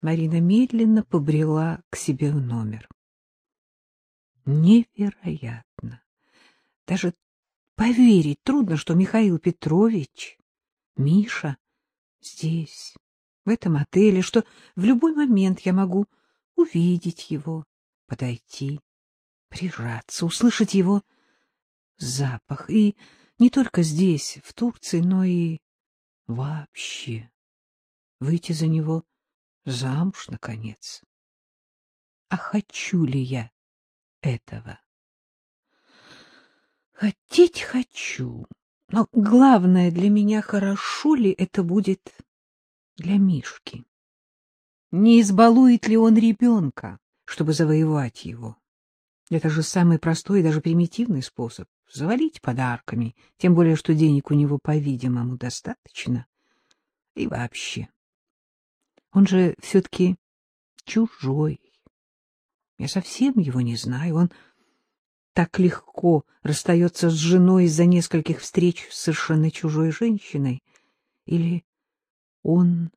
Марина медленно побрела к себе в номер. Невероятно! Даже поверить трудно, что Михаил Петрович, Миша, здесь, в этом отеле, что в любой момент я могу увидеть его, подойти, прижаться, услышать его запах. И не только здесь, в Турции, но и вообще выйти за него замуж, наконец. А хочу ли я этого? Хотеть хочу, но главное для меня, хорошо ли это будет для Мишки. Не избалует ли он ребенка, чтобы завоевать его? Это же самый простой и даже примитивный способ — завалить подарками, тем более, что денег у него, по-видимому, достаточно. И вообще, он же все-таки чужой. Я совсем его не знаю. Он так легко расстается с женой из-за нескольких встреч с совершенно чужой женщиной. Или он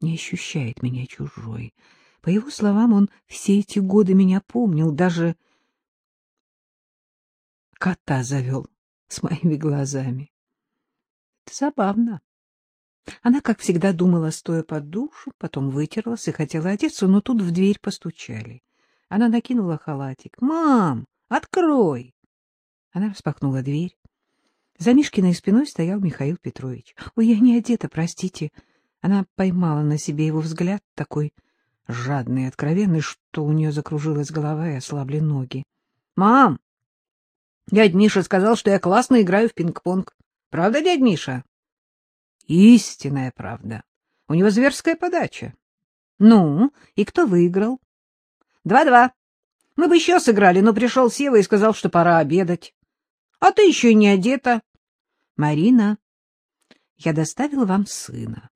не ощущает меня чужой. По его словам, он все эти годы меня помнил, даже кота завел с моими глазами. Это забавно. Она, как всегда, думала, стоя под душу, потом вытерлась и хотела одеться, но тут в дверь постучали. Она накинула халатик. «Мам, открой!» Она распахнула дверь. За Мишкиной спиной стоял Михаил Петрович. «Ой, я не одета, простите». Она поймала на себе его взгляд, такой жадный и откровенный, что у нее закружилась голова и ослабли ноги. — Мам, дядь Миша сказал, что я классно играю в пинг-понг. Правда, дядь Миша? — Истинная правда. У него зверская подача. — Ну, и кто выиграл? — Два-два. Мы бы еще сыграли, но пришел Сева и сказал, что пора обедать. — А ты еще не одета. — Марина, я доставила вам сына.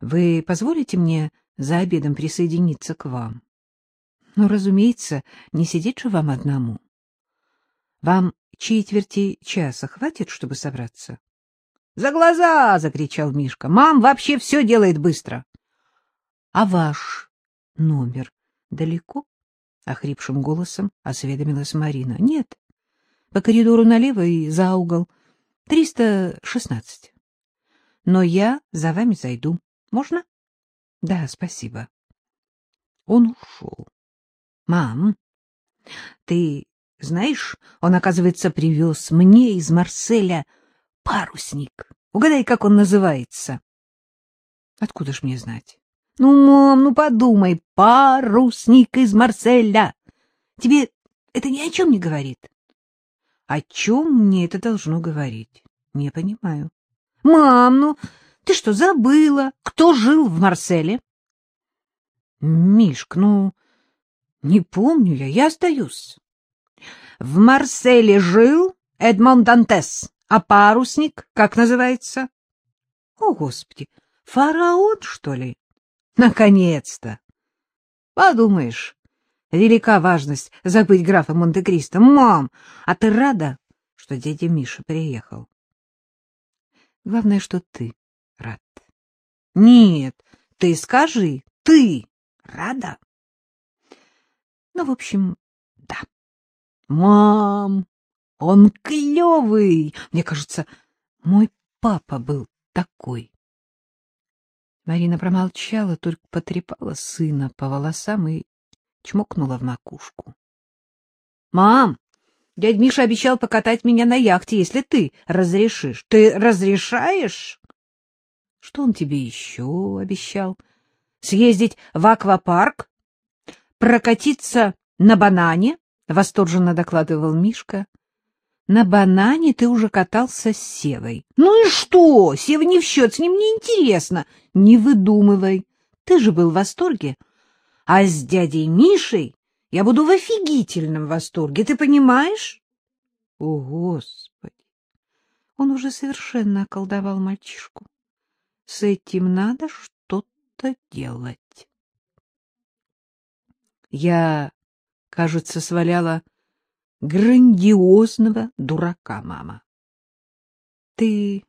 Вы позволите мне за обедом присоединиться к вам? Ну, разумеется, не сидеть же вам одному. Вам четверти часа хватит, чтобы собраться? — За глаза! — закричал Мишка. — Мам вообще все делает быстро. — А ваш номер далеко? — охрипшим голосом осведомилась Марина. — Нет. По коридору налево и за угол. Триста шестнадцать. Но я за вами зайду. Можно? — Да, спасибо. Он ушел. — Мам, ты знаешь, он, оказывается, привез мне из Марселя парусник. Угадай, как он называется. — Откуда ж мне знать? — Ну, мам, ну подумай, парусник из Марселя. Тебе это ни о чем не говорит? — О чем мне это должно говорить? — Не понимаю. — Мам, ну... Ты что, забыла, кто жил в Марселе? Мишк, ну, не помню я, я остаюсь. В Марселе жил Эдмон Дантес, а парусник, как называется? О, Господи, фараон, что ли? Наконец-то! Подумаешь, велика важность забыть графа Монте-Кристо. Мам, а ты рада, что дядя Миша приехал? Главное, что ты рад. Нет, ты скажи, ты рада? Ну, в общем, да. Мам, он клевый. Мне кажется, мой папа был такой. Марина промолчала, только потрепала сына по волосам и чмокнула в макушку. — Мам, дядь Миша обещал покатать меня на яхте, если ты разрешишь. Ты разрешаешь? Что он тебе еще обещал? Съездить в аквапарк? Прокатиться на банане? Восторженно докладывал Мишка. На банане ты уже катался с Севой. Ну и что? Сева не в счет, с ним не интересно. Не выдумывай. Ты же был в восторге. А с дядей Мишей я буду в офигительном восторге, ты понимаешь? О, Господи! Он уже совершенно околдовал мальчишку. С этим надо что-то делать. Я, кажется, сваляла грандиозного дурака, мама. — Ты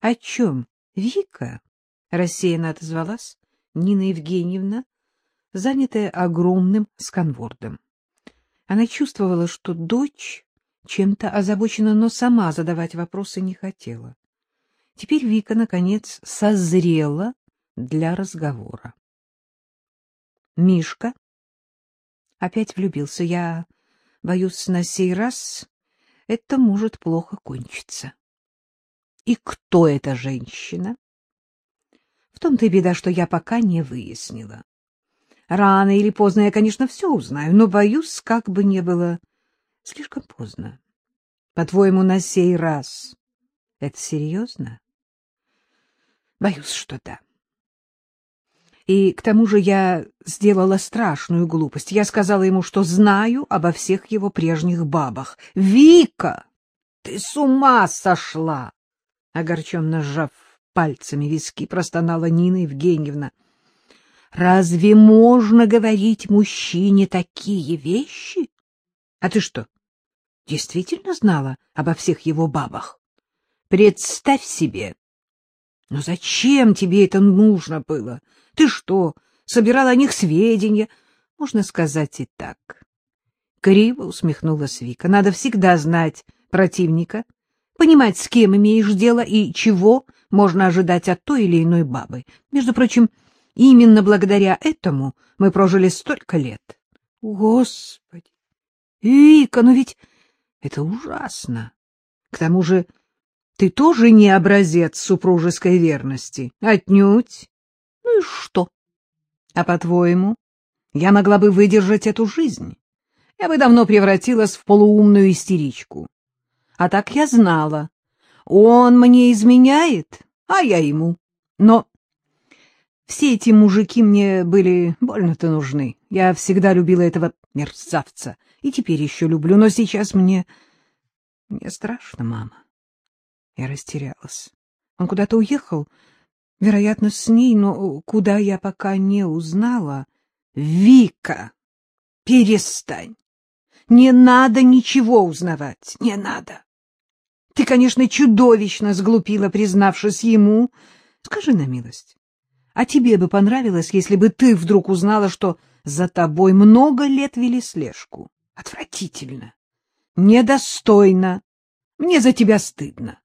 о чем, Вика? — рассеянно отозвалась Нина Евгеньевна, занятая огромным сканвордом. Она чувствовала, что дочь чем-то озабочена, но сама задавать вопросы не хотела. Теперь Вика, наконец, созрела для разговора. Мишка опять влюбился. Я боюсь, на сей раз это может плохо кончиться. И кто эта женщина? В том-то и беда, что я пока не выяснила. Рано или поздно я, конечно, все узнаю, но боюсь, как бы не было слишком поздно. По-твоему, на сей раз это серьезно? Боюсь, что да. И к тому же я сделала страшную глупость. Я сказала ему, что знаю обо всех его прежних бабах. «Вика, ты с ума сошла!» Огорченно сжав пальцами виски, простонала Нина Евгеньевна. «Разве можно говорить мужчине такие вещи? А ты что, действительно знала обо всех его бабах? Представь себе, но зачем тебе это нужно было? Ты что, собирал о них сведения? Можно сказать и так. Криво усмехнулась Вика. Надо всегда знать противника, понимать, с кем имеешь дело и чего можно ожидать от той или иной бабы. Между прочим, именно благодаря этому мы прожили столько лет. Господи! Вика, ну ведь это ужасно. К тому же ты тоже не образец супружеской верности. Отнюдь. Ну и что? А по-твоему, я могла бы выдержать эту жизнь? Я бы давно превратилась в полуумную истеричку. А так я знала. Он мне изменяет, а я ему. Но все эти мужики мне были больно-то нужны. Я всегда любила этого мерзавца. И теперь еще люблю, но сейчас мне... Мне страшно, мама. Я растерялась. Он куда-то уехал, вероятно, с ней, но куда я пока не узнала. Вика, перестань. Не надо ничего узнавать, не надо. Ты, конечно, чудовищно сглупила, признавшись ему. Скажи на милость, а тебе бы понравилось, если бы ты вдруг узнала, что за тобой много лет вели слежку? Отвратительно, недостойно. Мне за тебя стыдно.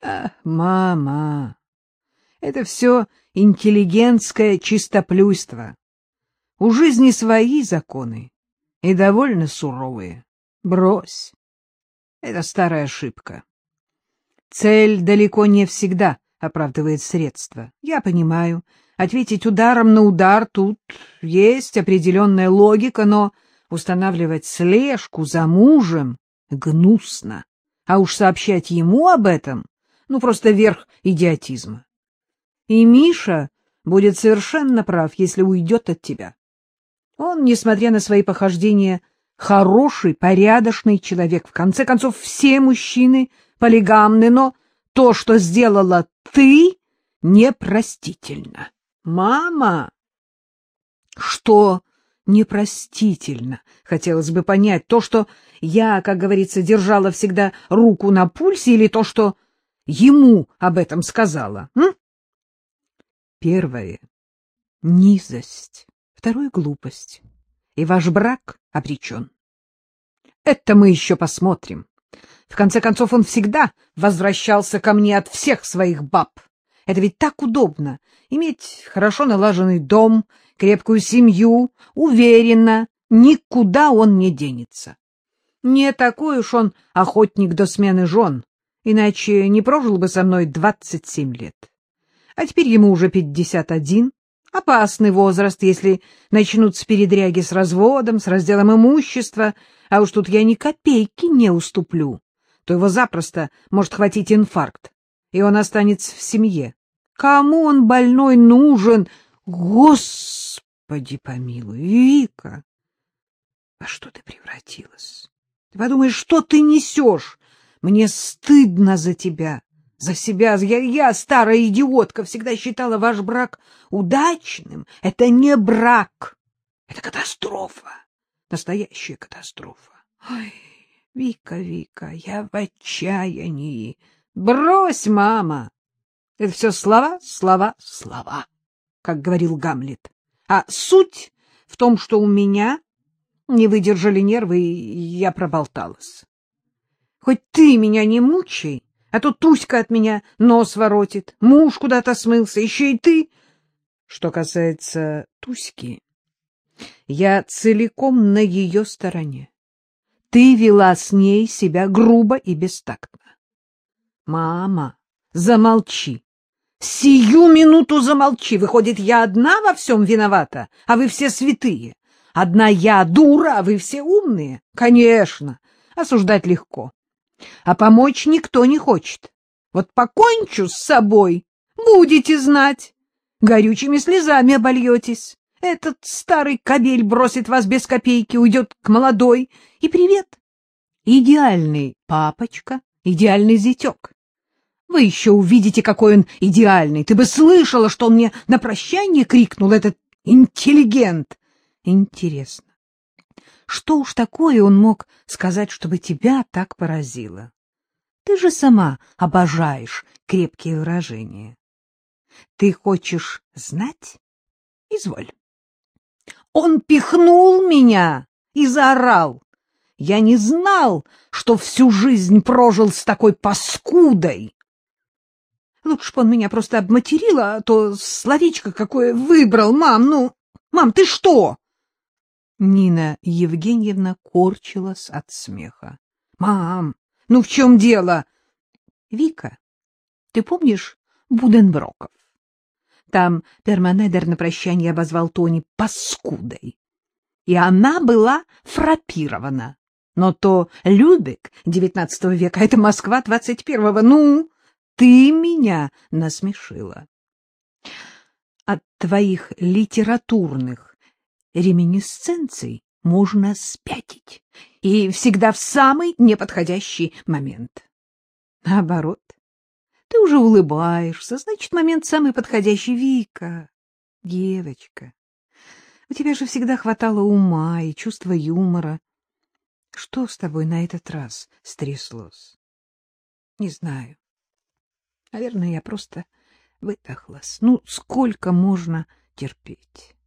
Ах, мама, это все интеллигентское чистоплюйство. У жизни свои законы и довольно суровые. Брось. Это старая ошибка. Цель далеко не всегда оправдывает средства. Я понимаю, ответить ударом на удар тут есть определенная логика, но устанавливать слежку за мужем гнусно. А уж сообщать ему об этом ну, просто верх идиотизма. И Миша будет совершенно прав, если уйдет от тебя. Он, несмотря на свои похождения, хороший, порядочный человек. В конце концов, все мужчины полигамны, но то, что сделала ты, непростительно. Мама! Что непростительно? Хотелось бы понять, то, что я, как говорится, держала всегда руку на пульсе, или то, что ему об этом сказала? М? Первое — низость, второе — глупость, и ваш брак обречен. Это мы еще посмотрим. В конце концов, он всегда возвращался ко мне от всех своих баб. Это ведь так удобно — иметь хорошо налаженный дом, крепкую семью, уверенно, никуда он не денется. Не такой уж он охотник до смены жен, иначе не прожил бы со мной двадцать семь лет. А теперь ему уже пятьдесят один. Опасный возраст, если начнутся передряги с разводом, с разделом имущества, а уж тут я ни копейки не уступлю, то его запросто может хватить инфаркт, и он останется в семье. Кому он больной нужен? Господи помилуй, Вика! Во что ты превратилась? Ты подумаешь, что ты несешь? Мне стыдно за тебя, за себя. Я, я, старая идиотка, всегда считала ваш брак удачным. Это не брак, это катастрофа, настоящая катастрофа. Ой, Вика, Вика, я в отчаянии. Брось, мама. Это все слова, слова, слова. как говорил Гамлет. А суть в том, что у меня не выдержали нервы, и я проболталась. Хоть ты меня не мучай, а то Туська от меня нос воротит, муж куда-то смылся, еще и ты. Что касается Туськи, я целиком на ее стороне. Ты вела с ней себя грубо и бестактно. Мама, замолчи. Сию минуту замолчи. Выходит, я одна во всем виновата, а вы все святые. Одна я дура, а вы все умные. Конечно, осуждать легко. А помочь никто не хочет. Вот покончу с собой, будете знать. Горючими слезами обольетесь. Этот старый кобель бросит вас без копейки, уйдет к молодой. И привет. Идеальный папочка, идеальный зятек. Вы еще увидите, какой он идеальный. Ты бы слышала, что он мне на прощание крикнул, этот интеллигент. Интересно, что уж такое он мог сказать, чтобы тебя так поразило? Ты же сама обожаешь крепкие выражения. Ты хочешь знать? Изволь. Он пихнул меня и заорал. Я не знал, что всю жизнь прожил с такой паскудой. Лучше бы он меня просто обматерил, а то словечко какое выбрал, мам, ну... Мам, ты что? Нина Евгеньевна корчилась от смеха. — Мам, ну в чем дело? — Вика, ты помнишь Буденброков? Там Перманедер на прощание обозвал Тони паскудой. И она была фрапирована. Но то Любек девятнадцатого века, а это Москва двадцать первого. Ну, ты меня насмешила. От твоих литературных реминисценций можно спятить, и всегда в самый неподходящий момент. Наоборот, ты уже улыбаешься, значит, момент самый подходящий. Вика, девочка, у тебя же всегда хватало ума и чувства юмора. Что с тобой на этот раз стряслось? Не знаю. Наверное, я просто выдохлась. Ну, сколько можно терпеть?